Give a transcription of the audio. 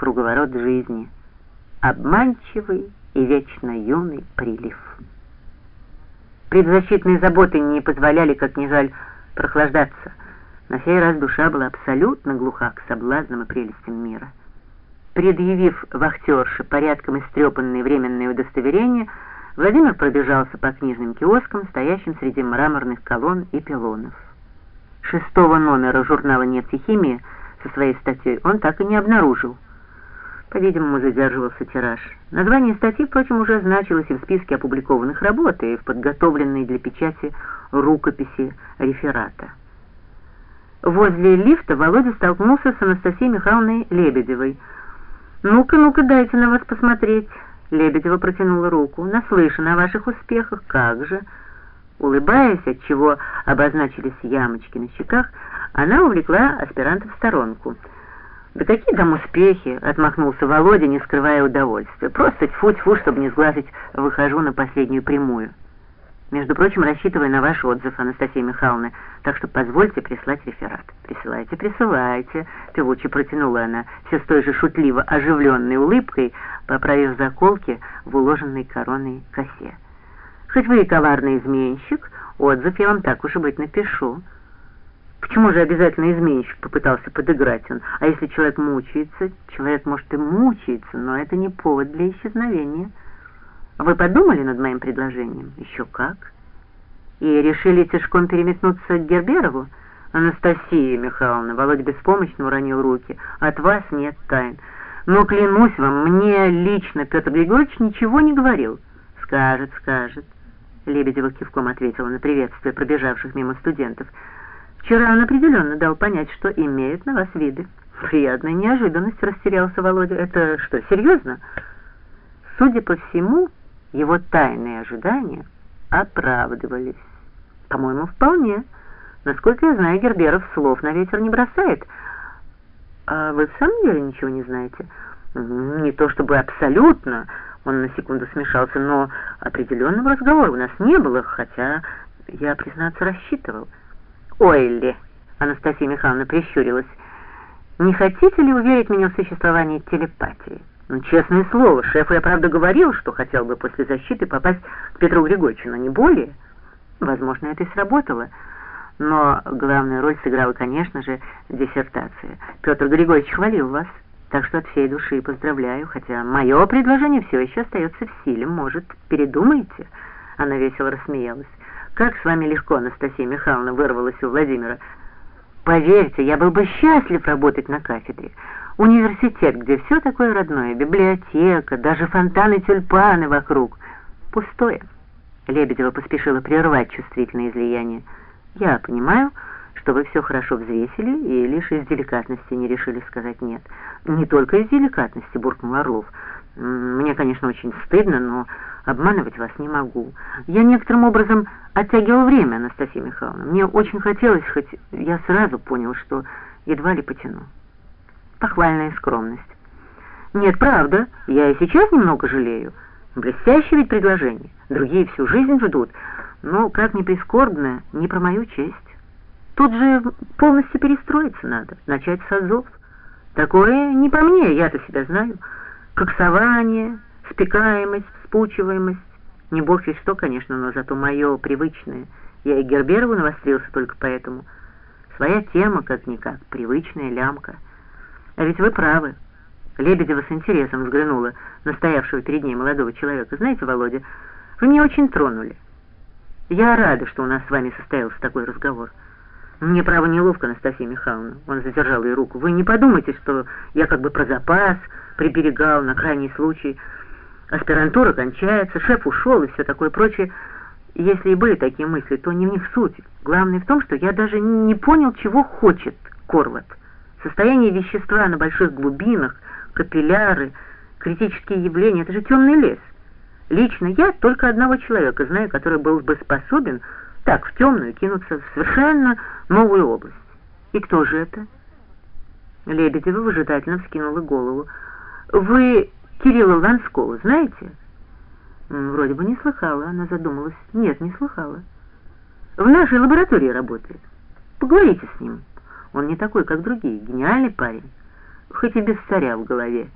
круговорот жизни, обманчивый и вечно юный прилив. Предзащитные заботы не позволяли, как ни жаль, прохлаждаться. На сей раз душа была абсолютно глуха к соблазнам и прелестям мира. Предъявив вахтерше порядком истрепанные временные удостоверения, Владимир пробежался по книжным киоскам, стоящим среди мраморных колонн и пилонов. Шестого номера журнала «Нефтехимия» со своей статьей он так и не обнаружил. По-видимому, задерживался тираж. Название статьи, впрочем, уже значилось и в списке опубликованных работ, и в подготовленной для печати рукописи реферата. Возле лифта Володя столкнулся с Анастасией Михайловной Лебедевой. «Ну-ка, ну-ка, дайте на вас посмотреть». Лебедева протянула руку. «Наслышана о ваших успехах. Как же?» Улыбаясь, отчего обозначились ямочки на щеках, она увлекла аспиранта в сторонку. «Да какие там успехи?» — отмахнулся Володя, не скрывая удовольствия. «Просто тьфу-тьфу, чтобы не сглазить, выхожу на последнюю прямую». Между прочим, рассчитывая на ваш отзыв, Анастасия Михайловна, так что позвольте прислать реферат. Присылайте, присылайте, певуче протянула она, все с той же шутливо оживленной улыбкой, поправив заколки в уложенной короной косе. Хоть вы и коварный изменщик, отзыв я вам так уж и быть напишу. Почему же обязательно изменщик попытался подыграть он? А если человек мучается, человек может и мучается, но это не повод для исчезновения. Вы подумали над моим предложением? Еще как. И решили тяжком переметнуться к Герберову? Анастасия Михайловна, Володя беспомощно уронил руки. От вас нет тайн. Но, клянусь вам, мне лично Петр Григорьевич ничего не говорил. Скажет, скажет. Лебедева кивком ответила на приветствие пробежавших мимо студентов. Вчера он определенно дал понять, что имеет на вас виды. Приятная неожиданность, растерялся Володя. Это что, серьезно? Судя по всему его тайные ожидания оправдывались. По-моему, вполне. Насколько я знаю, Герберов слов на ветер не бросает. А вы в самом деле ничего не знаете? Не то чтобы абсолютно, он на секунду смешался, но определенного разговора у нас не было, хотя я, признаться, рассчитывал. Ой ли, Анастасия Михайловна прищурилась, не хотите ли уверить меня в существовании телепатии? Ну, честное слово, шефу я правда говорил, что хотел бы после защиты попасть к Петру Григорьевичу, но не более. Возможно, это и сработало. Но главную роль сыграла, конечно же, диссертация. Петр Григорьевич хвалил вас, так что от всей души поздравляю, хотя мое предложение все еще остается в силе. Может, передумаете?» Она весело рассмеялась. «Как с вами легко, Анастасия Михайловна, вырвалась у Владимира. Поверьте, я был бы счастлив работать на кафедре. Университет, где все такое родное, библиотека, даже фонтаны тюльпаны вокруг. Пустое. Лебедева поспешила прервать чувствительное излияние. Я понимаю, что вы все хорошо взвесили и лишь из деликатности не решили сказать «нет». Не только из деликатности, буркнул Орлов. Мне, конечно, очень стыдно, но обманывать вас не могу. Я некоторым образом оттягивал время, Анастасия Михайловна. Мне очень хотелось, хоть я сразу понял, что едва ли потяну похвальная скромность. Нет, правда, я и сейчас немного жалею. Блестящее ведь предложение. Другие всю жизнь ждут. Но, как ни прискорбно, не про мою честь. Тут же полностью перестроиться надо, начать с азов. Такое не по мне, я-то себя знаю. Коксование, спекаемость, спучиваемость. Не бог весь что, конечно, но зато мое привычное. Я и Герберову навострился только поэтому. Своя тема, как-никак, привычная лямка — а ведь вы правы. Лебедева с интересом взглянула на стоявшего перед ней молодого человека. Знаете, Володя, вы меня очень тронули. Я рада, что у нас с вами состоялся такой разговор. Мне, право, неловко, Анастасия Михайловна. Он задержал ей руку. Вы не подумайте, что я как бы про запас приберегал на крайний случай. Аспирантура кончается, шеф ушел и все такое прочее. Если и были такие мысли, то не в них суть. Главное в том, что я даже не понял, чего хочет Корват. Состояние вещества на больших глубинах, капилляры, критические явления — это же темный лес. Лично я только одного человека знаю, который был бы способен так в темную кинуться в совершенно новую область. И кто же это? Лебедева выжидательно вскинула голову. «Вы Кирилла Ланского знаете?» Вроде бы не слыхала, она задумалась. «Нет, не слыхала. В нашей лаборатории работает. Поговорите с ним». Он не такой, как другие, гениальный парень. хоть и без царя в голове.